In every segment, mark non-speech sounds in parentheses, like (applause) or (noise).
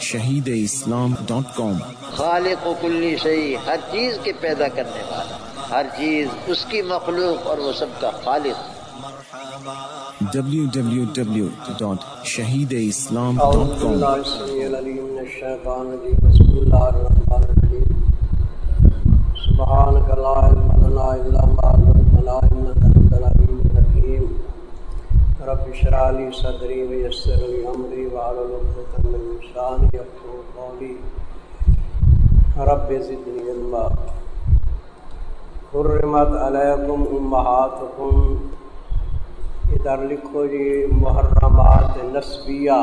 Shaheed Islam dot کام خالق و کلی شہی ہر چیز کے پیدا کرنے والا ہر چیز اس کی مخلوق اور وہ سب کا خالق۔ سبحانك لا علم لنا إلا ما علمتنا الحكيم رب اشرح لي صدري ويسر لي أمري واحلل من رب زدني علما. حرمت علیکم امہاتکم ادھر لکھو جی محرمات نسبیہ.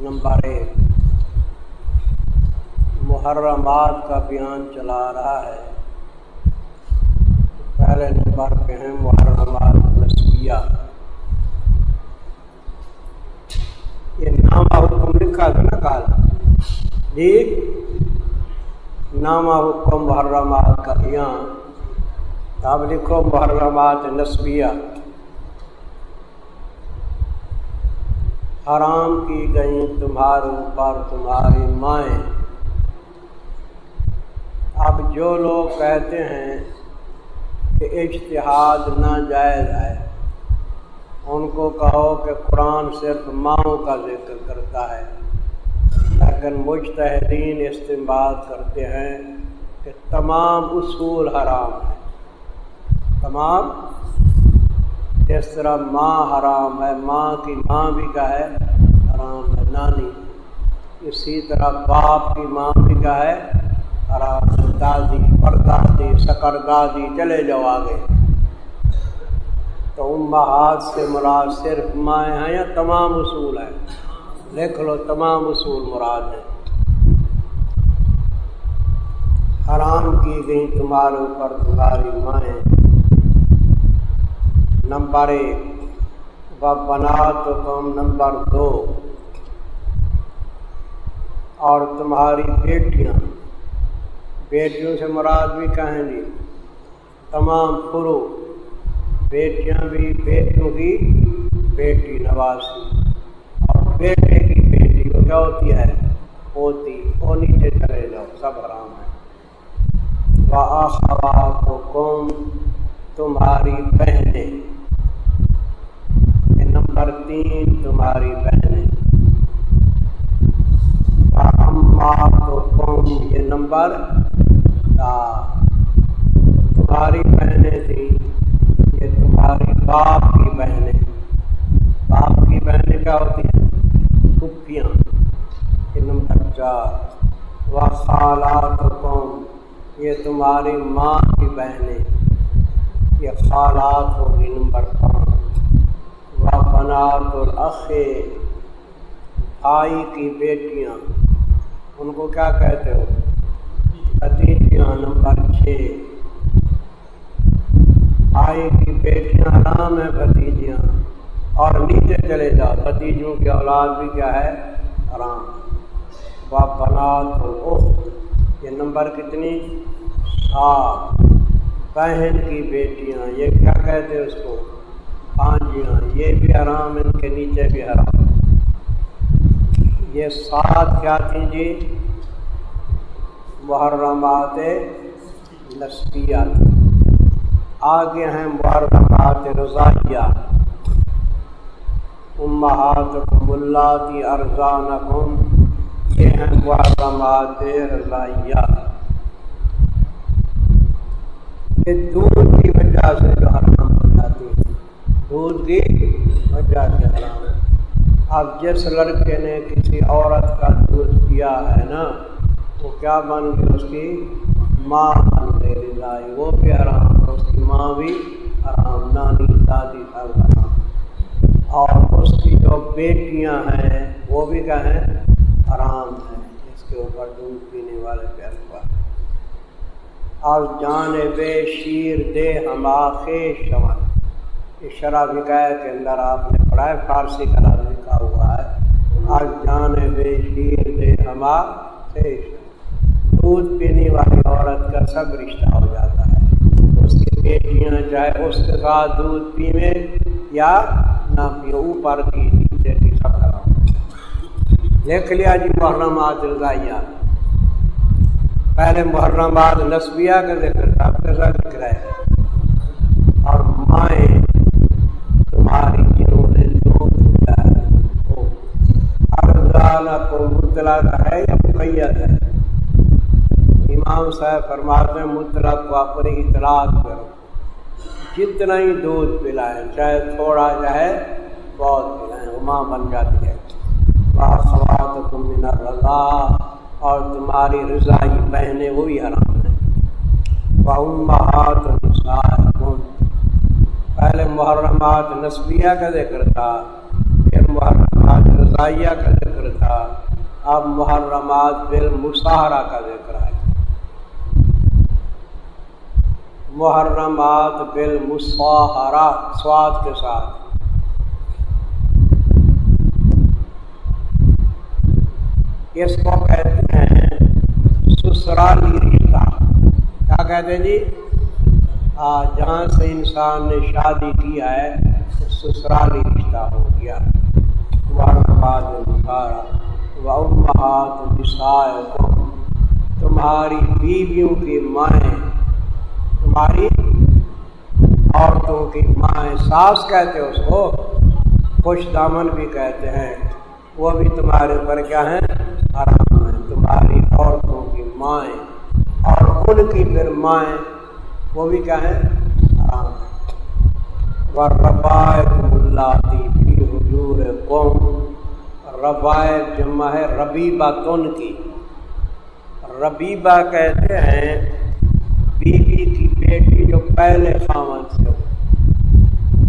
نمبر ایک. محرمات کا بیان چلا رہا ہے. پہلے نمبر پہ ہیں محرمات نسبیہ یہ نامہ حکم لکھا تھا نا کال جی نامہ حکم محرمات کا بیان اب لکھو محرمات نسبیہ حرام کی گئی تمہارے اوپر تمہاری مائیں اب جو لوگ کہتے ہیں کہ اجتہاد ناجائز ہے ان کو کہو کہ قرآن صرف ماؤں کا ذکر کرتا ہے، لیکن مجتہدین استعمال کرتے ہیں کہ تمام اصول حرام ہیں۔ تمام؟ اس طرح ماں حرام ہے، ماں کی ماں بھی کا ہے، حرام ہے، نانی۔ اسی طرح باپ کی ماں بھی کا ہے، حرام دادی، پردادی، سکر دادی، چلے جاؤ آگے۔ تو امہات سے مراد صرف مائیں ہیں یا تمام اصول ہیں؟ لکھ لو، تمام اصول مراد ہیں۔ حرام کی گئی تمہارے اوپر تمہاری مائیں۔ نمبر ایک و بنا تو کم نمبر دو۔ اور تمہاری بیٹیاں، بیٹیوں سے مراد بھی کہیں گی تمام فرو۔ بیٹیاں بھی، بیٹیوں کی بیٹی نوازی اور بیٹے کی بیٹی کو کیا ہوتی ہے؟ پوتی وہ نیچے چلے جاؤ، سب حرام ہے۔ وہ تو قوم تمہاری بہنیں۔ نمبر تین، تمہاری بہنیں۔ تو قوم یہ نمبر تمہاری بہنیں تھیں۔ یہ تمہاری باپ کی بہنیں باپ کی بہنیں کیا ہوتی ہیں؟ پھپھیاں یہ نمبر چار و خالات قوم۔ یہ تمہاری ماں کی بہنیں۔ یہ خالات ہوگی نمبر پانچ و بنات الاخ آئی کی بیٹیاں۔ ان کو کیا کہتے ہو؟ بھتیجیاں نمبر چھ۔ آئی کی بیٹیاں نام ہے بھتیجیاں۔ اور نیچے چلے جاؤ۔ بھتیجوں کی اولاد بھی کیا ہے؟ آرام بنات یہ نمبر کتنی؟ سات۔ بہن کی بیٹیاں، یہ کیا کہتے ہیں اس کو؟ پانچیاں یہ بھی آرام ان کے نیچے بھی آرام یہ سات کیا تھیں جی؟ محرمات نسبیات آگے ہیں محرمات رضائیہ۔ امہات ملاتی ارزان یہ ہیں محرمات رضائیہ۔ یہ دودھ کی وجہ سے جو حرام ہو جاتی ہے دودھ کی وجہ سے حرام اب جس لڑکے نے کسی عورت کا دودھ پیا ہے نا، وہ کیا بن گئی اس کی؟ ماں بن گئی وہ بھی آرام اس کی ماں بھی آرام نانی دادی سب آرام اور اس کی جو بیٹیاں ہیں، وہ بھی کیا ہیں؟ آرام ہیں۔ اس کے اوپر دودھ پینے والے پیار پر اور جان بے شیر دے ہما شمن اس شرح وکایا کے اندر آپ نے پڑھا ہے، فارسی کا نام لکھا ہوا ہے۔ آج جان بے شیر دے ہما شمن دودھ پینے والی عورت کا سب رشتہ ہو جاتا ہے۔ اس کی بیٹیاں چاہے اس کے ساتھ دودھ پیویں یا نہ پیو اوپر کی نیچے کی سب لکھ لیا جی محرمات رضائیہ۔ پہلے محرمات نصبیہ کا ذکر تھا کیسا لکھ رہا ہے۔ اور مائیں تمہاری جنہوں نے کو مطلق ہے یا مقید ہے۔ امام صاحب فرماتے ہیں، مطلق کو اپنی اطلاع کرو جتنا ہی دودھ پلائیں، چاہے تھوڑا جائے بہت پلائیں عما بن جاتی ہے۔ خوات من رضا اور تمہاری رضائی بہنیں وہی حرام ہیں۔ بہت پہلے محرمات نصبیہ کا ذکر تھا، پھر محرمات رضائیہ کا ذکر تھا، اب محرمات بالمسحرہ کا ذکر ہے۔ محرمات بالمسحرہ سواد کے ساتھ۔ اس کو کہتے ہیں سسرالی رشتہ۔ کیا کہتے ہیں جی؟ جہاں سے انسان نے شادی کیا ہے سسرالی رشتہ ہو گیا۔ تمہاری بیویوں کی مائیں تمہاری عورتوں کی مائیں ساس کہتے اس کو، خوش دامن بھی کہتے ہیں۔ وہ بھی تمہارے اوپر کیا ہیں؟ حرام ہیں۔ تمہاری عورتوں کی مائیں اور ان کی پھر مائیں، وہ بھی کیا ہیں؟ حرام ہیں۔ اور ربائب اللہ حضور قوم ربائب جمع ہے ربیبہ تن کی۔ ربیبہ کہتے ہیں بیوی کی بیٹی جو پہلے خامن سے ہو،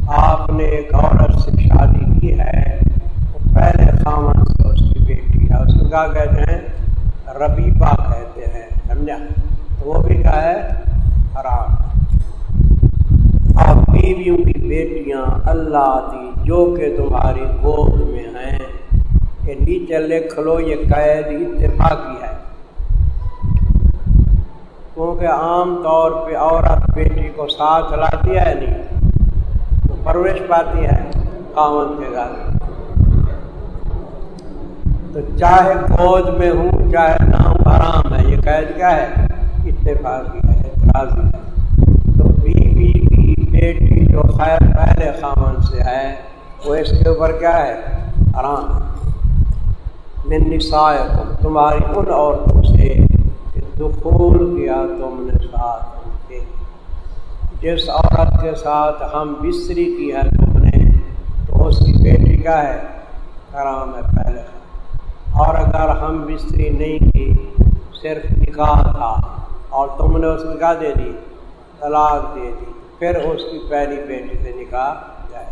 آپ نے ایک عورت سے شادی کی ہے، وہ پہلے خامن سے اس کی بیٹی ہے۔ اس کو کیا کہتے ہیں؟ ربیبہ کہتے ہیں، سمجھا؟ تو وہ بھی کیا ہے؟ حرام۔ اور بیویوں کی بیٹیاں، اللہ دی، جو کہ تمہاری گود میں ہیں کہ نیچے لکھ لو، یہ قید اتفاقی ہے۔ کیونکہ عام طور پہ عورت بیٹی کو ساتھ لاتی ہے نہیں، تو پرورش پاتی ہے کامن کے گھر۔ تو چاہے گود میں ہوں، چاہے نہ ہوں آرام ہے۔ یہ قید کیا ہے؟ اتفاقی ہے اعتراضی ہے۔ تو بیوی کی بیٹی جو خیر پہلے خامن سے ہے، وہ اس کے اوپر کیا ہے؟ آرام میں نسائے تمہاری ان عورتوں سے دخول کیا تم نے ساتھ ان کے۔ جس عورت کے ساتھ ہم بستری کی ہے تم نے، تو اس کی بیٹی کا ہے آرام ہے پہلے۔ اور اگر ہم بستری نہیں کی، صرف نکاح تھا۔ اور تم نے اس نکاح دے دی، طلاق دے دی، پھر اس کی پہلی بیٹی سے نکاح جائے۔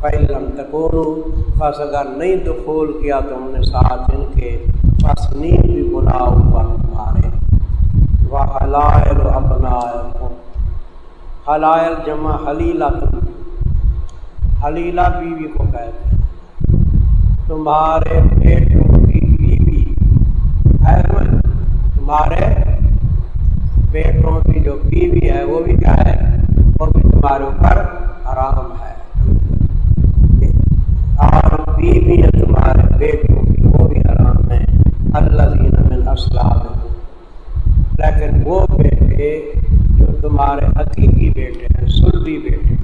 پہلم تکون بس اگر نہیں دخول کیا تم نے ساتھ ان کے بس بھی بلاؤ پر تمہارے وہ حلائل حلائل جمع حلیلہ تم حلیلہ بیوی کو کہتے ہیں تمہارے بیٹوں کی بیوی تمہارے بیٹوں کی جو بیوی ہے وہ بھی کیا ہے وہ بھی تمہارے اوپر آرام ہے اور بیوی ہے تمہارے بیٹوں کی وہ بھی آرام ہے اللہ دین اسلام لیکن وہ بیٹے جو تمہارے حقیقی بیٹے ہیں سلبی بیٹے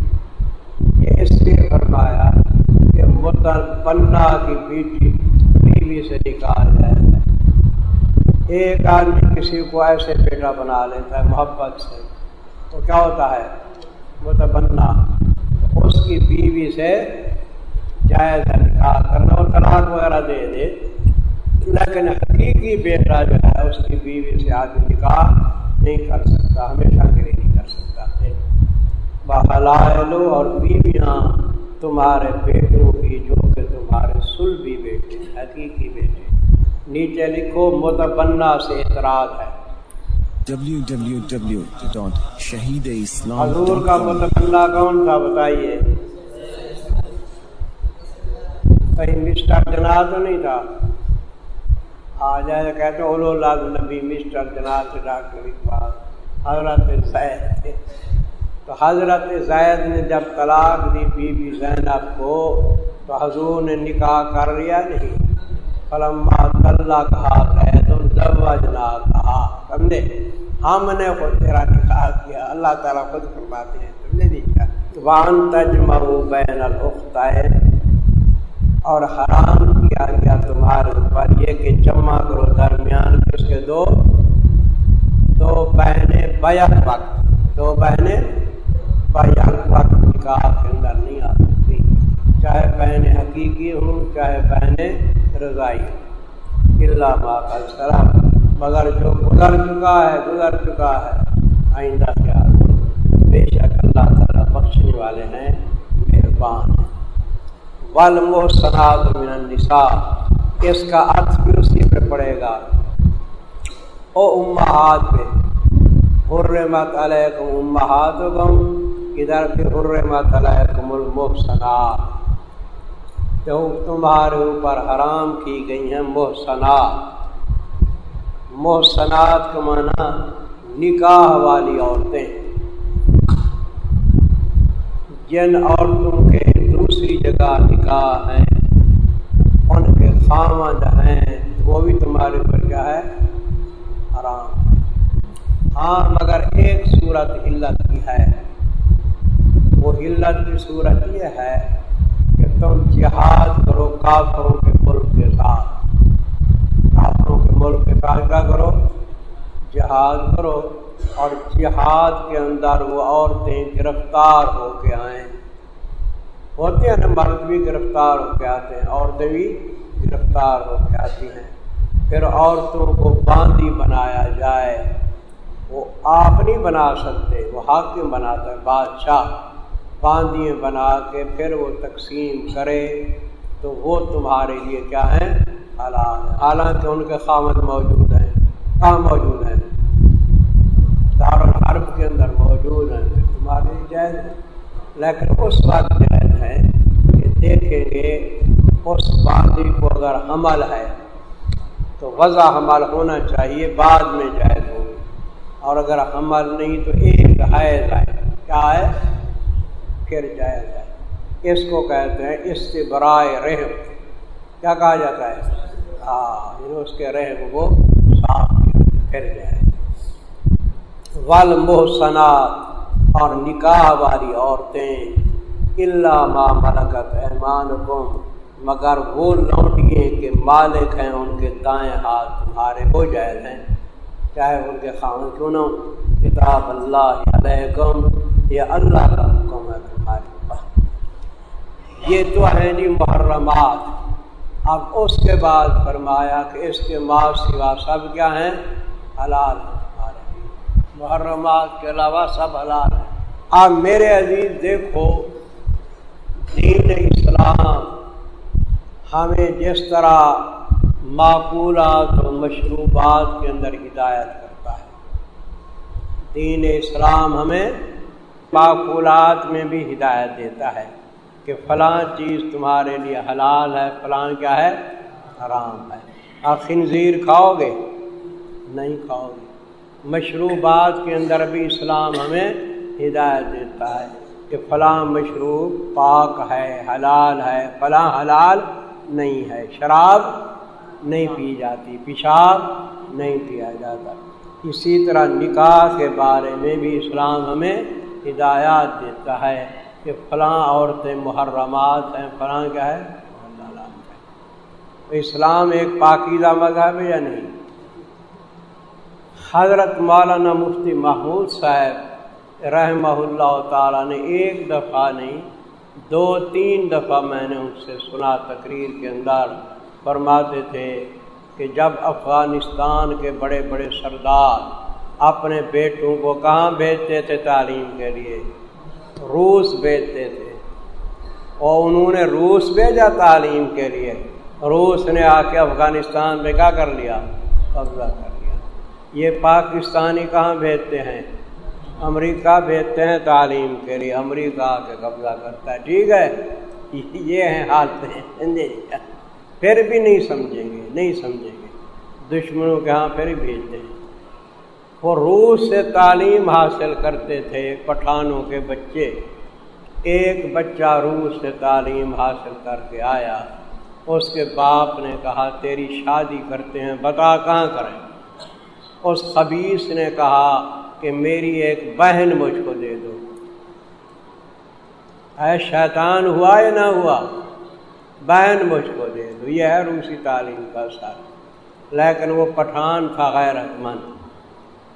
یہ اس لیے فرمایا پنا کی بیٹی بیوی سے نکال جائے ایک آدمی کسی کو ایسے بیٹا بنا لیتا ہے، محبت سے۔ تو کیا ہوتا ہے؟ متبنا اس کی بیوی سے جائز ہے نکاح کرنا اور طلاق وغیرہ دے دے۔ لیکن حقیقی بیٹا جو ہے، اس کی بیوی سے آدمی نکاح نہیں کر سکتا، ہمیشہ کے لیے نہیں کر سکتا۔ بحلائلو اور بیویاں تمہارے بیٹوں کی جو کہ تمہارے سلبی بیٹے حقیقی بیٹے۔ نیچے لکھو متبنا سے اعتراض ہے۔ حضور کا متبنا کون تھا بتائیے؟ کہیں مسٹر جنا تو نہیں تھا؟ آ جائے کہتے اولو لال نبی مسٹر جنا سے ڈاکٹر اقبال حضرت تو حضرت زید نے جب طلاق دی بی بی زینب کو، تو حضور نے نکاح کر لیا نہیں۔ فلما اللہ کہا ہے تم زوجنا کہا سمجھے ہم نے خود تیرا نکاح کیا۔ اللہ تعالیٰ خود فرماتے ہیں، تم نے نہیں کیا۔ وان تجمعوا بین الاختین۔ اور حرام کیا گیا تمہارے اوپر۔ یہ کہ جمع کرو درمیان اس کے دو دو بہنیں بیک وقت۔ دو بہنیں بیک وقت نکاح کے اندر نہیں آ سکتی۔ چاہے بہنیں حقیقی ہوں، چاہے بہنیں رضائی ہوں۔ اللہ ماں کا شراب مگر جو گزر چکا ہے، گزر چکا ہے۔ آئندہ کیا بے شک اللہ تعالیٰ بخشنے والے ہیں، مہربان ہیں۔ ول محسنات من النساء۔ اس کا ارتھ بھی اسی پہ پڑے گا۔ او امہات پہ۔ حرمت علیکم امہاتکم۔ ادھر پہ حرمت علیکم المحسنات؟ جو تمہارے اوپر حرام کی گئی ہیں محسنات۔ محسنات کا معنی نکاح والی عورتیں۔ جن عورتوں کے دوسری جگہ نکاح ہیں، ان کے خامد ہیں، وہ بھی تمہارے اوپر کیا ہے؟ حرام ہاں مگر ایک صورت علت کی ہے۔ وہ علت کی صورت یہ ہے کہ تم جہاد کرو، کافروں کے ملک کے ساتھ۔ کافروں کے ملک کے ساتھ کیا کرو؟ جہاد کرو۔ اور جہاد کے اندر وہ عورتیں گرفتار ہو کے آئیں۔ ہوتے ہیں نا، مرد بھی گرفتار ہو کے آتے ہیں، عورتیں بھی گرفتار ہو کے آتی ہیں۔ پھر عورتوں کو باندھی بنایا جائے۔ وہ آپ نہیں بنا سکتے، وہ حاکم بناتا ہے، بادشاہ۔ باندھی بنا کے پھر وہ تقسیم کرے، تو وہ تمہارے لیے کیا ہیں؟ حالات حالانکہ ان کے خامد موجود ہیں، کہاں موجود ہیں؟ دارالحرب کے اندر موجود ہیں تمہارے لیے جائز ہے لیکن اس وقت جائز ہے کہ دیکھیں گے، اس باندھی کو اگر حمل ہے، تو وضع حمل ہونا چاہیے، بعد میں جائز ہوگی۔ اور اگر حمل نہیں، تو ایک حیض ہے۔ کیا ہے؟ پھر جائز ہے۔ اس کو کہتے ہیں استبرائے رحم۔ کیا کہا جاتا ہے؟ ہاں یعنی اس کے رحم کو صاف پھر جائے ول محسنات اور نکاح والی عورتیں اللہ ما ملکت ایمان مگر وہ لوٹیے کے مالک ہیں، ان کے دائیں ہاتھ تمہارے ہو جائز ہیں۔ چاہے ان کے خان کیوں نہ کتاب اللہ علیکم یہ اللہ کا حکم ہے تمہارے پاس یہ تو ہے جی محرمات۔ اب اس کے بعد فرمایا کہ اس کے ماں سوا سب کیا ہیں؟ حلال محرمات کے علاوہ سب حلال ہیں۔ اب میرے عزیز دیکھو، دین اسلام ہمیں جس طرح معقولات و مشروبات کے اندر ہدایت کرتا ہے۔ دین اسلام ہمیں معقولات میں بھی ہدایت دیتا ہے کہ فلاں چیز تمہارے لیے حلال ہے، فلاں کیا ہے؟ حرام ہے۔ آپ خنزیر کھاؤ گے؟ نہیں کھاؤ گے۔ مشروبات کے اندر بھی اسلام ہمیں ہدایت دیتا ہے کہ فلاں مشروب پاک ہے، حلال ہے۔ فلاں حلال نہیں ہے۔ شراب نہیں پی جاتی، پیشاب نہیں پیا جاتا۔ اسی طرح نکاح کے بارے میں بھی اسلام ہمیں ہدایات دیتا ہے کہ فلاں عورتیں محرمات ہیں، فلاں کیا ہے؟ اسلام ایک پاکیزہ مذہب ہے یا نہیں؟ حضرت مولانا مفتی محمود صاحب رحمہ اللہ تعالیٰ نے ایک دفعہ نہیں، دو تین دفعہ میں نے ان سے سنا تقریر کے اندر فرماتے تھے کہ جب افغانستان کے بڑے بڑے سردار اپنے بیٹوں کو کہاں بھیجتے تھے تعلیم کے لیے؟ روس بھیجتے تھے۔ اور انہوں نے روس بھیجا تعلیم کے لیے۔ روس نے آ کے افغانستان میں کیا کر لیا؟ قبضہ کر لیا۔ یہ پاکستانی کہاں بھیجتے ہیں؟ امریکہ بھیجتے ہیں تعلیم کے لیے۔ امریکہ آ کے قبضہ کرتا ہے۔ ٹھیک ہے۔ (laughs) یہ ہیں حالتیں۔ (laughs) پھر بھی نہیں سمجھیں گے، نہیں سمجھیں گے۔ دشمنوں کے ہاں پھر بھیجتے ہیں۔ وہ روس سے تعلیم حاصل کرتے تھے پٹھانوں کے بچے۔ ایک بچہ روس سے تعلیم حاصل کر کے آیا، اس کے باپ نے کہا، تیری شادی کرتے ہیں، بتا کہاں کریں؟ اس خبیص نے کہا کہ، میری ایک بہن مجھ کو دے دو۔ اے شیطان، ہوا یا نہ ہوا؟ بہن مجھ کو دے دو۔ یہ ہے روسی تعلیم کا سر۔ لیکن وہ پٹھان تھا غیرت مند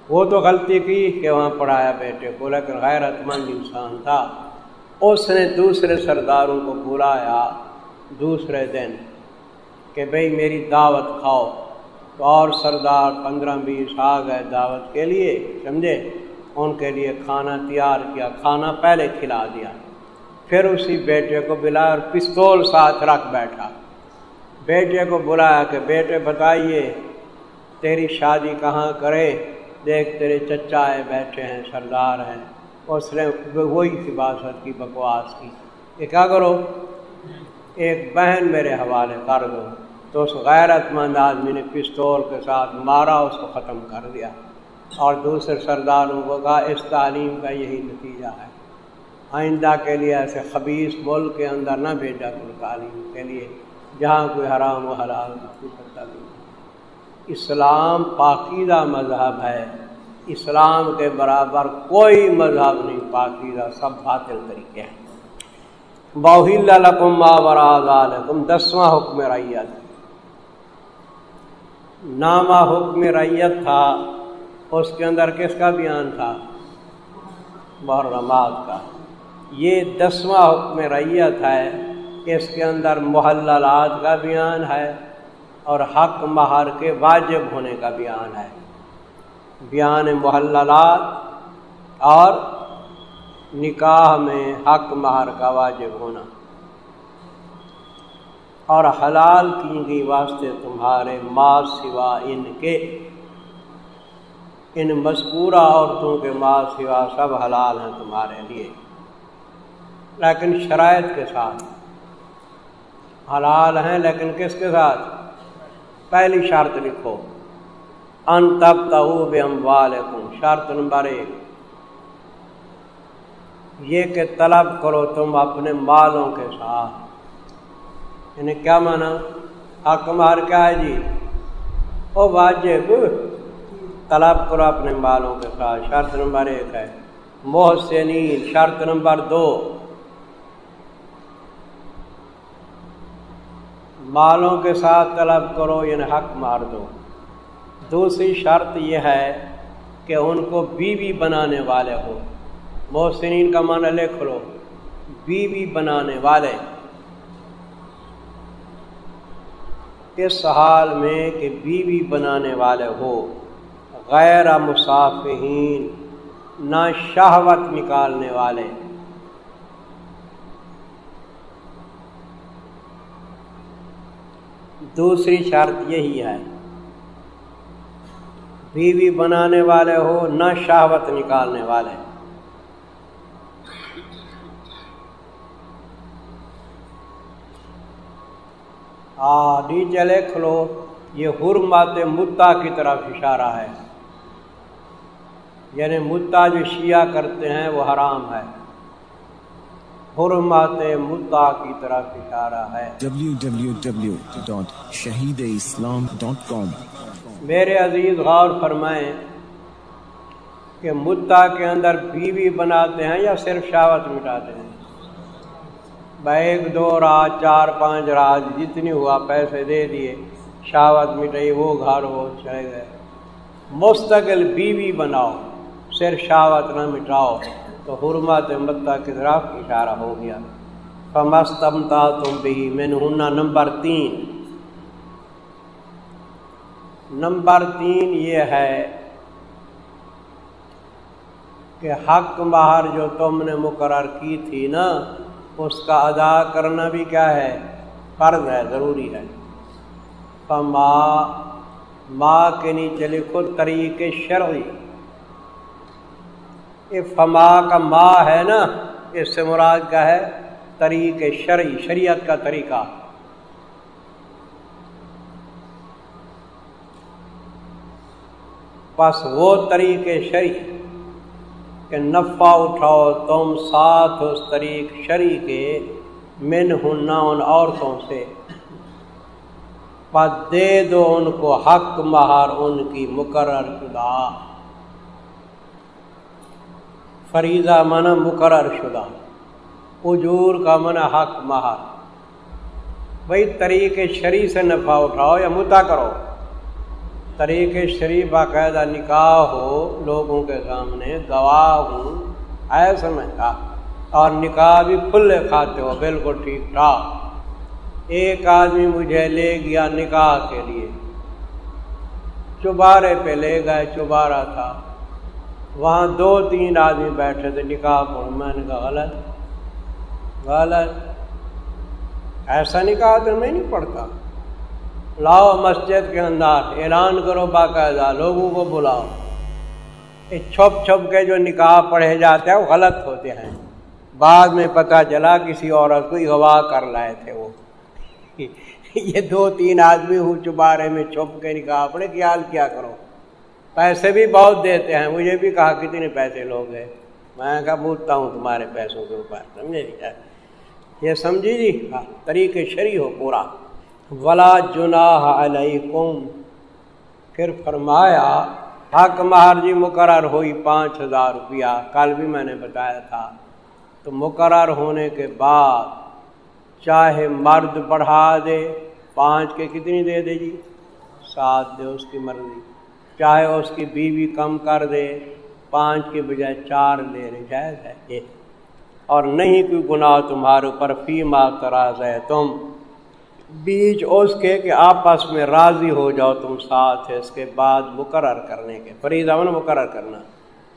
وہ تو غلطی کی کہ وہاں پڑھایا بیٹے کو، لیکن غیرت مند انسان تھا۔ اس نے دوسرے سرداروں کو بلایا دوسرے دن کہ بھئی میری دعوت کھاؤ۔ تو اور سردار پندرہ بیس آ گئے دعوت کے لیے، سمجھے؟ ان کے لیے کھانا تیار کیا، کھانا پہلے کھلا دیا۔ پھر اسی بیٹے کو بلا اور پستول ساتھ رکھ بیٹھا۔ بیٹے کو بلایا کہ بیٹے بتائیے، تیری شادی کہاں کرے؟ دیکھ تیرے چچا ہے بیٹھے ہیں، سردار ہیں۔ اس نے وہی سباست کی بکواس کی۔ کہ کیا کرو؟ ایک بہن میرے حوالے کر دو۔ تو اس غیرت مند آدمی نے پستول کے ساتھ مارا، اس کو ختم کر دیا۔ اور دوسرے سرداروں کو کہا، اس تعلیم کا یہی نتیجہ ہے۔ آئندہ کے لیے ایسے خبیص ملک کے اندر نہ بھیجا کوئی تعلیم کے لیے، جہاں کوئی حرام و حلال کا نہیں۔ اسلام پاکیزہ مذہب ہے۔ اسلام کے برابر کوئی مذہب نہیں، پاکیزہ سب باطل طریقے ہیں۔ باہل لکم برآم دسواں حکم ریت نامہ حکم ریت تھا، اس کے اندر کس کا بیان تھا؟ محرمات کا۔ یہ دسواں حکم ریت ہے، اس کے اندر محللات کا بیان ہے۔ اور حق مہر کے واجب ہونے کا بیان ہے۔ بیان محللات اور نکاح میں حق مہر کا واجب ہونا۔ اور حلال کی گئی واسطے تمہارے ماں سوا ان کے۔ ان مذکورہ عورتوں کے ماں سوا سب حلال ہیں تمہارے لیے۔ لیکن شرائط کے ساتھ۔ حلال ہیں لیکن کس کے ساتھ؟ پہلی شرط لکھو۔ ان تب تب والم شرط نمبر ایک۔ یہ کہ طلب کرو تم اپنے مالوں کے ساتھ۔ یعنی کیا مانا؟ حق مار کیا ہے جی۔ او واجب، طلب کرو اپنے مالوں کے ساتھ، شرط نمبر ایک ہے۔ محسنین، شرط نمبر دو۔ مالوں کے ساتھ طلب کرو یعنی حق مار دو۔ دوسری شرط یہ ہے کہ ان کو بیوی بنانے والے ہو۔ محسنین کا معنی لکھ لو، بیوی بنانے والے۔ اس حال میں کہ بیوی بنانے والے ہو، غیر مسافین نہ شہوت نکالنے والے۔ دوسری شرط یہی ہے۔ بیوی بنانے والے ہو، نہ شہوت نکالنے والے۔ نیچے لکھ لو یہ حرمات متا کی طرف اشارہ ہے۔ یعنی متا جو شیعہ کرتے ہیں وہ حرام ہے۔ حرمات متا کی طرف اشارہ ہے۔ www.shahideislam.com میرے عزیز غور فرمائیں کہ مدعا کے اندر بیوی بناتے ہیں یا صرف شاوت مٹاتے ہیں؟ ایک دو رات چار پانچ رات جتنی ہوا پیسے دے دیے شاوت مٹائی وہ گھر وہ چلے گئے۔ مستقل بیوی بناؤ صرف شاوت نہ مٹاؤ۔ تو حرمت متا کی طرف اشارہ ہو گیا۔ فمستمتا تم بھی میں نے نمبر تین۔ نمبر تین یہ ہے کہ حق مہر جو تم نے مقرر کی تھی نا، اس کا ادا کرنا بھی کیا ہے؟ فرض ہے، ضروری ہے۔ فما ماں کے نیچے لکھو طریقے شرعی۔ یہ فما کا ماں ہے نا اس سے مراد کا ہے؟ طریق شرعی، شریعت کا طریقہ۔ بس وہ طریقے شرع کہ نفع اٹھاؤ تم ساتھ اس طریق شرع کے من ہننا ان عورتوں سے۔ پس دے دو ان کو حق مہار ان کی مقرر شدہ۔ فریضہ من مقرر شدہ۔ اجور کا من حق مہار بھائی طریقے شریع سے نفع اٹھاؤ یا متا کرو۔ طریقے شریف باقاعدہ نکاح ہو، لوگوں کے سامنے گواہ ہوں، ایسا میں کہا اور نکاح بھی کھلے کھاتے ہو، بالکل ٹھیک ٹھاک ایک آدمی مجھے لے گیا نکاح کے لیے۔ چبارے پہ لے گئے چبارا تھا۔ وہاں دو تین آدمی بیٹھے تھے، نکاح پڑھ میں نے کہا غلط غلط۔ ایسا نکاح تو میں نہیں پڑھتا۔ لاؤ مسجد کے اندر، اعلان کرو باقاعدہ، لوگوں کو بلاؤ۔ چھپ چھپ کے جو نکاح پڑھے جاتے ہیں، وہ غلط ہوتے ہیں۔ بعد میں پتہ چلا کسی عورت کو اغوا کر لائے تھے وہ۔ (laughs) یہ دو تین آدمی ہوں چبارے میں چھپ کے نکاح پڑے خیال کیا کرو۔ پیسے بھی بہت دیتے ہیں۔ مجھے بھی کہا کتنے پیسے لوگ ہیں۔ میں کہا پوچھتا ہوں تمہارے پیسوں کے اوپر۔ سمجھے جی؟ یہ سمجھی جی؟ ہاں طریقے شری ہو پورا۔ ولا جناح علیکم پھر فرمایا، حق مہار جی مقرر ہوئی پانچ ہزار روپیہ۔ کل بھی میں نے بتایا تھا۔ تو مقرر ہونے کے بعد چاہے مرد بڑھا دے، پانچ کے کتنی دے دے جی؟ سات دے، اس کی مرضی۔ چاہے اس کی بیوی کم کر دے، پانچ کے بجائے چار لے رہے جائز ہے یہ۔ اور نہیں کوئی گناہ تمہارے اوپر فی ماں تراز ہے۔ تم بیچ اس کے کہ آپس میں راضی ہو جاؤ، تم ساتھ ہے اس کے بعد مقرر کرنے کے فرید امن مقرر کرنا۔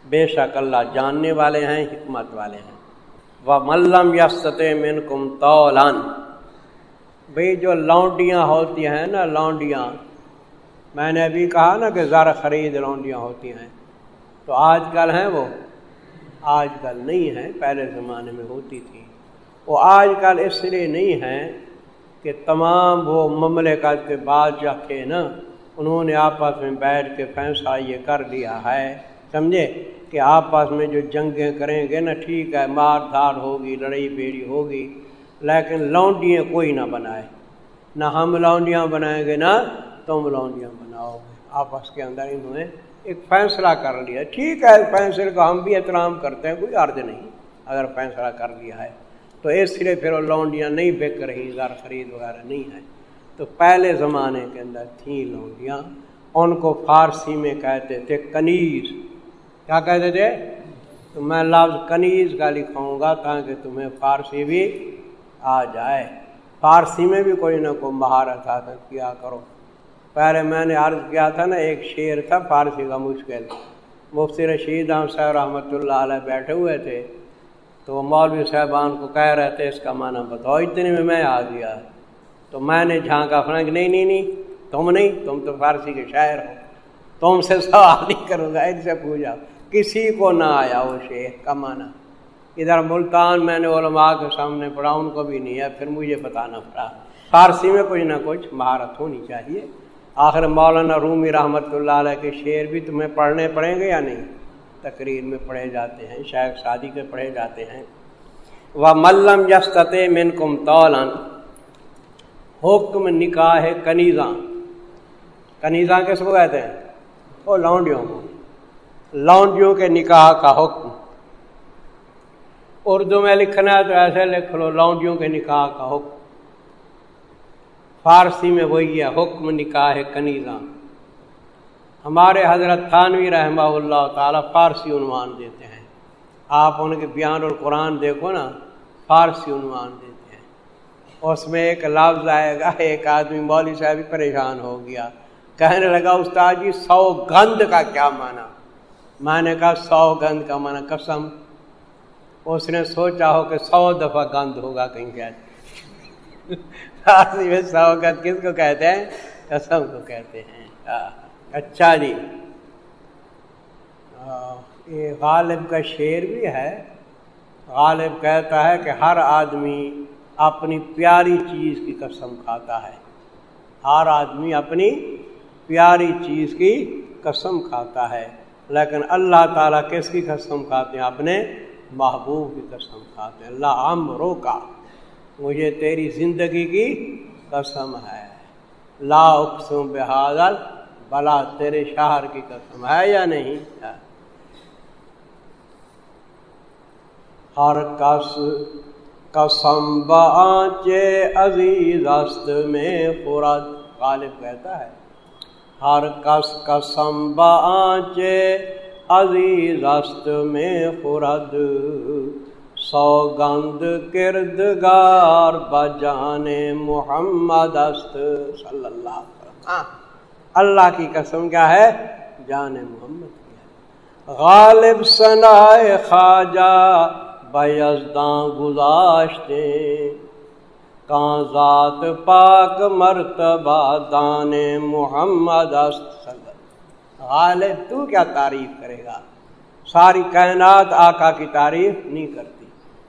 بے شک اللہ جاننے والے ہیں، حکمت والے ہیں۔ وہ ملم یا من کم تولان بھائی جو لونڈیاں ہوتی ہیں نا، لونڈیاں میں نے ابھی کہا نا کہ ذرا خرید لونڈیاں ہوتی ہیں۔ تو آج کل ہیں وہ۔ آج کل نہیں ہیں، پہلے زمانے میں ہوتی تھی۔ وہ آج کل اس لیے نہیں ہیں کہ تمام وہ مملکت کے بعد جا کے نا، انہوں نے آپس میں بیٹھ کے فیصلہ یہ کر لیا ہے۔ سمجھے؟ کہ آپس میں جو جنگیں کریں گے نا، ٹھیک ہے، مار دھار ہوگی، لڑائی بیڑی ہوگی، لیکن لونڈیاں کوئی نہ بنائے۔ نہ ہم لونڈیاں بنائیں گے، نہ تم لونڈیاں بناؤ۔ گے آپس کے اندر انہوں نے ایک فیصلہ کر لیا۔ ٹھیک ہے فیصلے کا ہم بھی احترام کرتے ہیں، کوئی عرض نہیں۔ اگر فیصلہ کر لیا ہے، تو اس لیے پھر وہ لونڈیاں نہیں بک رہی زر خرید وغیرہ نہیں ہے۔ تو پہلے زمانے کے اندر تھیں لونڈیاں۔ ان کو فارسی میں کہتے تھے کنیز۔ کیا کہتے تھے؟ تو میں لفظ کنیز کا لکھاؤں گا تاکہ تمہیں فارسی بھی آ جائے۔ فارسی میں بھی کوئی نہ کوئی مہارت حاصل کیا کرو۔ پہلے میں نے عرض کیا تھا نا، ایک شعر تھا فارسی کا مشکل۔ مفتی رشید احمد صاحب رحمۃ اللہ علیہ بیٹھے ہوئے تھے۔ تو وہ مولوی صاحبان کو کہہ رہے تھے، اس کا معنی بتاؤ، اتنے میں میں آ گیا تو میں نے جھانکا کہ نہیں نہیں نہیں، تم نہیں، تم تو فارسی کے شاعر ہو۔ تم سے سوال نہیں کروں گا، ان سے پوچھا۔ کسی کو نہ آیا وہ شیخ کا معنی۔ ادھر ملتان میں نے علماء کے سامنے پڑھا، ان کو بھی نہیں ہے، پھر مجھے بتانا پڑا۔ فارسی میں کچھ نہ کچھ مہارت ہونی چاہیے۔ آخر مولانا رومی رحمۃ اللہ علیہ کے شعر بھی تمہیں پڑھنے پڑیں گے یا نہیں؟ تقریر میں پڑھے جاتے ہیں شاید شادی کے پڑھے جاتے ہیں۔ وہ ملم یست من کم تولن حکم نکاح کنیزاں کنیزاں کس کو کہتے ہیں؟ وہ لونڈیوں کو۔ لونڈیوں کے نکاح کا حکم۔ اردو میں لکھنا ہے تو ایسے لکھ لو، لونڈیوں کے نکاح کا حکم۔ فارسی میں وہی ہے، حکم نکاح کنیزاں ہمارے حضرت تھانوی رحمہ اللہ تعالیٰ فارسی عنوان دیتے ہیں۔ آپ ان کے بیان اور قرآن دیکھو نا، فارسی عنوان دیتے ہیں۔ اس میں ایک لفظ آئے گا، ایک آدمی مولوی صاحب بھی پریشان ہو گیا۔ کہنے لگا، استاد جی سو گند کا کیا مانا میں نے کہا، سو گند کا مانا قسم۔ اس نے سوچا ہو کہ سو دفعہ گند ہوگا کہیں کہتے فارسی میں سو کس کو کہتے ہیں؟ قسم کو کہتے ہیں۔ اچھا جی یہ غالب کا شعر بھی ہے۔ غالب کہتا ہے کہ ہر آدمی اپنی پیاری چیز کی قسم کھاتا ہے۔ ہر آدمی اپنی پیاری چیز کی قسم کھاتا ہے۔ لیکن اللہ تعالیٰ کس کی قسم کھاتے ہیں؟ اپنے محبوب کی قسم کھاتے ہیں۔ اللہ عام روکا مجھے تیری زندگی کی قسم ہے۔ لا اقسم بحادل بلا تیرے شہر کی قسم ہے یا نہیں؟ ہر کس قسم بانچے عزیز است میں خورد۔ غالب کہتا ہے۔ ہر کس قسم بانچے عزیز است میں خورد۔ سوگند کردگار بجان محمد است صلی اللہ علیہ ہاں اللہ کی قسم کیا ہے جان محمد کی غالب سنائے خواجہ بیزداں گزاشتے کان ذات پاک مرتبہ دان محمد است صلی اللہ غالب تو کیا تعریف کرے گا ساری کائنات آقا کی تعریف نہیں کرتی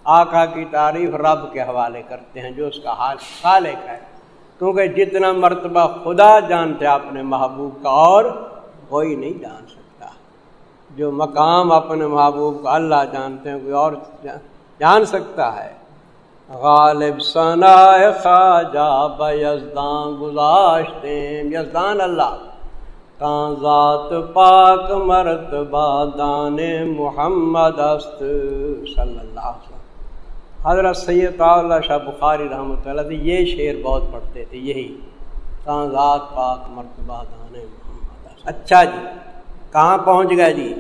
آقا کی تعریف رب کے حوالے کرتے ہیں، جو اس کا حال خالق ہے۔ کیونکہ جتنا مرتبہ خدا جانتے اپنے محبوب کا، اور کوئی نہیں جان سکتا۔ جو مقام اپنے محبوب کا اللہ جانتے ہیں، کوئی اور جان سکتا ہے۔ غالب ثنا خواجہ بیزدان گزاشتے یزدان اللہ۔ کان ذات پاک مرتبہ دان محمد است، صلی اللہ علیہ وسلم حضرت سید اللہ شاہ بخاری رحمۃ اللہ علیہ یہ شعر بہت پڑھتے تھے یہی کاغذات پاک مرتبہ دان محمد اچھا جی کہاں پہنچ گئے جی؟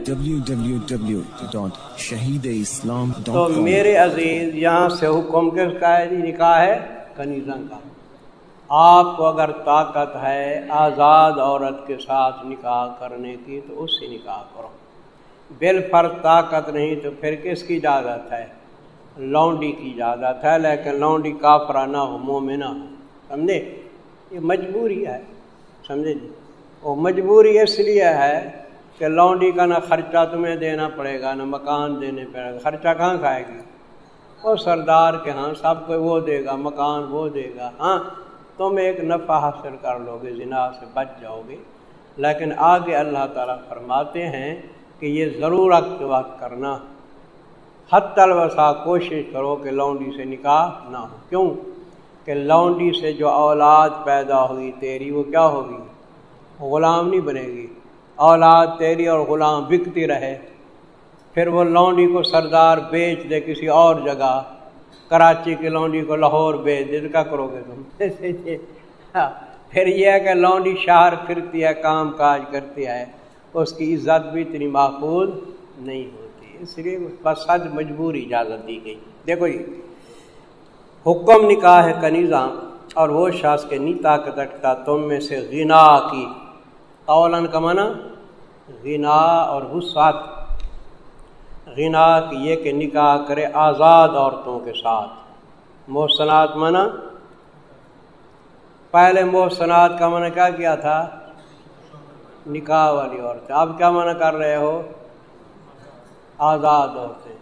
شہید اسلام تو میرے عزیز یہاں سے حکم کس کا ہے جی؟ نکاح ہے کنیزا کا۔ آپ کو اگر طاقت ہے آزاد عورت کے ساتھ نکاح کرنے کی تو اس سے نکاح کرو۔ بال فرض طاقت نہیں تو پھر کس کی اجازت ہے؟ لونڈی کی اجازت ہے، لیکن لونڈی کافرہ نہ ہو، مومنہ ہو۔ سمجھے؟ یہ مجبوری ہے۔ سمجھے جی؟ وہ مجبوری اس لیے ہے کہ لونڈی کا نہ خرچہ تمہیں دینا پڑے گا، نہ مکان دینے پڑے گا۔ خرچہ کہاں کھائے گی وہ سردار کے ہاں سب کو وہ دے گا، مکان وہ دے گا۔ ہاں تم ایک نفع حاصل کر لو گے، زنا سے بچ جاؤ گے۔ لیکن آگے اللہ تعالیٰ فرماتے ہیں کہ یہ ضرورت وقت کرنا۔ حت الوسا کوشش کرو کہ لونڈی سے نکاح نہ ہو۔ کیوں؟ کہ لونڈی سے جو اولاد پیدا ہوئی تیری، وہ کیا ہوگی؟ غلام نہیں بنے گی۔ اولاد تیری اور غلام بکتی رہے۔ پھر وہ لونڈی کو سردار بیچ دے کسی اور جگہ۔ کراچی کی لونڈی کو لاہور بیچ دے۔ کیا کرو گے تم؟ (laughs) ہاں۔ پھر یہ ہے کہ لونڈی شہر پھرتی ہے، کام کاج کرتی ہے۔ اس کی عزت بھی اتنی محفوظ نہیں ہوتی۔ اس لیے بس حج مجبور اجازت دی گئی۔ دیکھو جی حکم نکاح ہے کنیزاں اور وہ شاخ کے نی طاقت رکھتا تم میں سے غنا کی۔ قولن کا منع غنا اور وسعت غنا کی یہ کہ نکاح کرے آزاد عورتوں کے ساتھ۔ محسنات منع پہلے محسنات کا منع کیا کیا تھا؟ نکاح والی عورتیں۔ اب کیا منع کر رہے ہو؟ آزاد عورتیں۔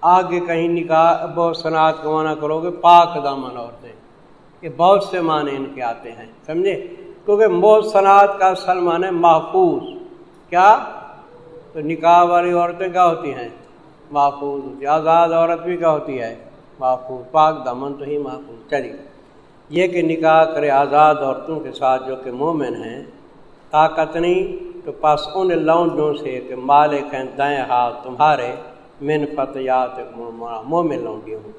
آگے کہیں نکاح، بہت صنعت کو منع کرو گے، پاک دامن عورتیں۔ یہ بہت سے معنی ان کے آتے ہیں، سمجھے؟ کیونکہ موت صنعت کا سلمان ہے محفوظ۔ کیا؟ تو نکاح والی عورتیں کیا ہوتی ہیں؟ محفوظ۔ ہوتی آزاد عورت بھی کیا ہوتی ہے؟ محفوظ۔ پاک دامن تو ہی محفوظ۔ چلیے، یہ کہ نکاح کرے آزاد عورتوں کے ساتھ جو کہ مومن ہیں، طاقت نہیں تو پس ان لونڈوں سے کہ مالک ہیں دائیں ہاتھ تمہارے، من فتیات مومن لونڈی ہوں۔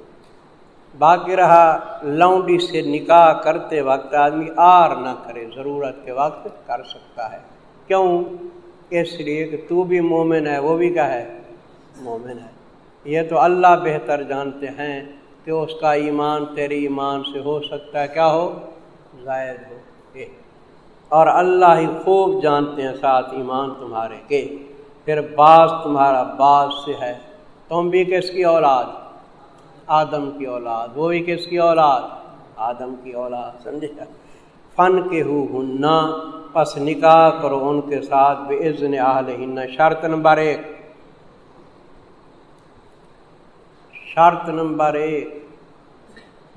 باقی رہا، لونڈی سے نکاح کرتے وقت آدمی آر نہ کرے، ضرورت کے وقت کر سکتا ہے۔ کیوں؟ اس لیے کہ تو بھی مومن ہے، وہ بھی کیا ہے؟ مومن ہے۔ یہ تو اللہ بہتر جانتے ہیں کہ اس کا ایمان تیرے ایمان سے ہو سکتا ہے، کیا ہو؟ زائد ہو۔ اور اللہ ہی خوب جانتے ہیں ساتھ ایمان تمہارے کے۔ پھر بعض تمہارا بعض سے ہے۔ تم بھی کس کی اولاد؟ آدم کی اولاد۔ وہ بھی کس کی اولاد؟ آدم کی اولاد، سمجھے؟ فن کے ہو ہننا، پس نکاح کرو ان کے ساتھ بے عزن ہن شرط نمبر ایک۔ شرط نمبر ایک۔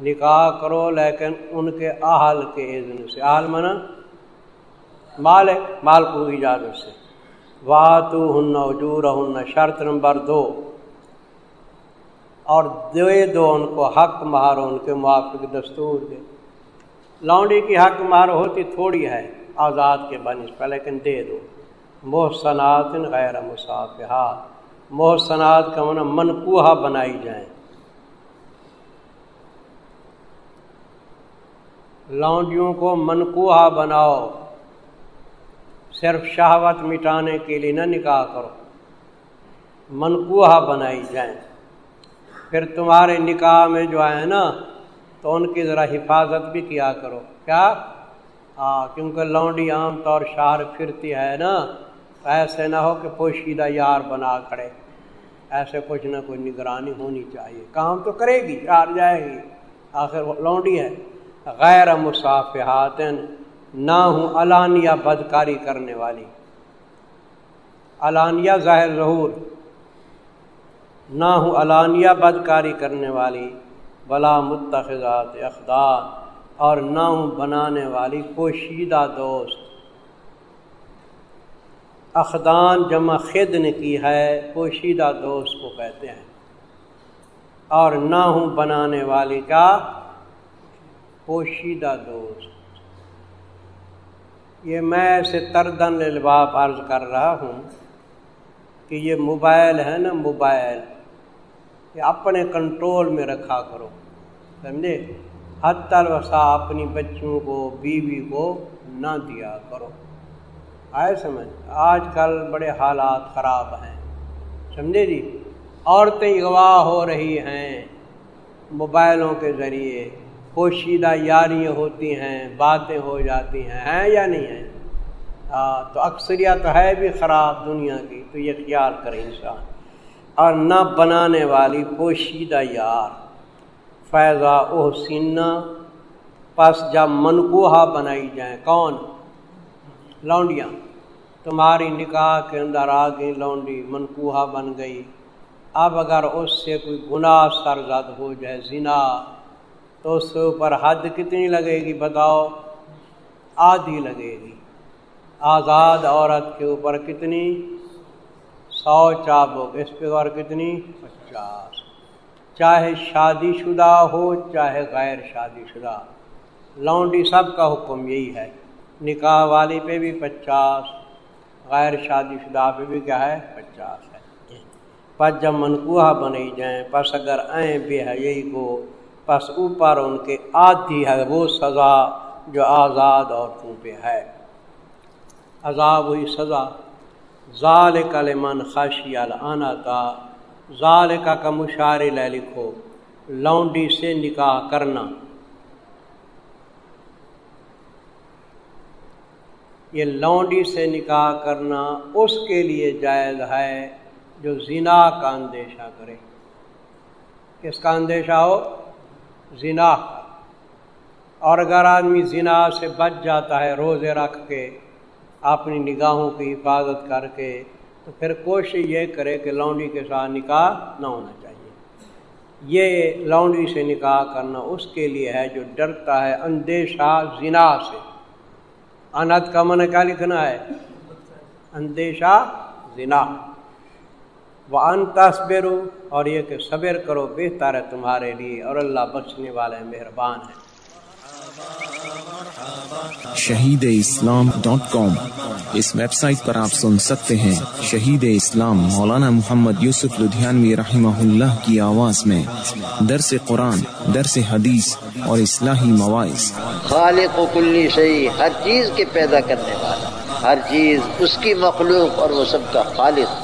نکاح کرو لیکن ان کے اہل کے عزن سے۔ اہل منع مال ہے، مال کو اجازت سے۔ واہ تو ہن اجور ہن شرط نمبر دو۔ اور دے دو ان کو حق مہارو ان کے موافق دستور دے۔ لونڈی کی حق مار ہوتی تھوڑی ہے، آزاد کے بنس پہ لیکن دے دو۔ محسنات غیر مسافحات محسنات کا من منقوہ بنائی جائیں۔ لونڈیوں کو منقوہ بناؤ۔ صرف شہوت مٹانے کے لیے نہ نکاح کرو۔ منقوہ بنائی جائیں۔ پھر تمہارے نکاح میں جو ہے نا، تو ان کی ذرا حفاظت بھی کیا کرو۔ کیا؟ ہاں کیونکہ لونڈی عام طور شہر پھرتی ہے نا، ایسے نہ ہو کہ پوشیدہ یار بنا کھڑے۔ ایسے کچھ نہ کوئی نگرانی ہونی چاہیے۔ کام تو کرے گی، چار جائے گی۔ آخر لونڈی ہے۔ غیر مسافحات نہ ہوں علانیہ بدکاری کرنے والی۔ علانیہ ظاہر ظہور۔ نہ ہوں علانیہ بدکاری کرنے والی۔ بلا متخذات اقدار اور نہ ہوں بنانے والی پوشیدہ دوست۔ اخدان جمع خد نے کی ہے، پوشیدہ دوست کو کہتے ہیں۔ اور نہ ہوں بنانے والی کا پوشیدہ دوست۔ یہ میں ایسے تردن الباب عرض کر رہا ہوں کہ یہ موبائل ہے نا، موبائل۔ یہ اپنے کنٹرول میں رکھا کرو، سمجھے؟ حد الوسا اپنی بچوں کو، بیوی کو نہ دیا کرو۔ آئے سمجھ؟ آج کل بڑے حالات خراب ہیں، سمجھے جی؟ عورتیں گواہ ہو رہی ہیں موبائلوں کے ذریعے۔ پوشیدہ یاریاں ہوتی ہیں، باتیں ہو جاتی ہیں ہیں یا نہیں ہیں؟ ہاں تو اکثریت ہے بھی خراب دنیا کی، تو یہ خیال کرے انسان اور نہ بنانے والی پوشیدہ یار۔ فیضا اوہ سینا پس جب منقوہ بنائی جائیں، کون؟ لونڈیاں۔ تمہاری نکاح کے اندر آ گئی لونڈی منقوہ بن گئی۔ اب اگر اس سے کوئی گناہ سرزد ہو جائے، زنا تو اس کے اوپر حد کتنی لگے گی بتاؤ؟ آدھی لگے گی۔ آزاد عورت کے اوپر کتنی؟ سو چابک۔ اس پہ اور کتنی؟ پچاس۔ چاہے شادی شدہ ہو، چاہے غیر شادی شدہ۔ لونڈی سب کا حکم یہی ہے۔ نکاح والی پہ بھی پچاس، غیر شادی شدہ پہ بھی کیا ہے؟ پچاس ہے۔ پس جب منقوہ بنی جائیں، پس اگر آئیں بے حیئی کو پس اوپر ان کے آدھی ہے وہ سزا جو آزاد عورتوں پہ ہے۔ عذاب ہوئی سزا۔ ظال من خاشی النا کا ظال کا مشار لے لکھو۔ لونڈی سے نکاح کرنا۔ یہ لونڈی سے نکاح کرنا اس کے لیے جائز ہے جو زنا کا اندیشہ کرے۔ کس کا اندیشہ ہو؟ زنا۔ اور اگر آدمی زنا سے بچ جاتا ہے روزے رکھ کے، اپنی نگاہوں کی حفاظت کر کے، تو پھر کوشش یہ کرے کہ لونڈی کے ساتھ نکاح نہ ہونا چاہیے۔ یہ لونڈی سے نکاح کرنا اس کے لیے ہے جو ڈرتا ہے اندیشہ زنا سے۔ انت کا من کیا لکھنا ہے؟ اندیشہ زنا۔ وہ ان تصبر اور یہ کہ صبر کرو بہتر ہے تمہارے لیے اور اللہ بخشنے والے مہربان ہیں۔ شہید اسلام ڈاٹ کام اس ویب سائٹ پر آپ سن سکتے ہیں شہید اسلام مولانا محمد یوسف لدھیانوی رحمہ اللہ کی آواز میں۔ درس قرآن درس حدیث اور اصلاحی مواعث۔ خالق و کلی شہی ہر چیز کے پیدا کرنے والا ہر چیز اس کی مخلوق اور وہ سب کا خالق۔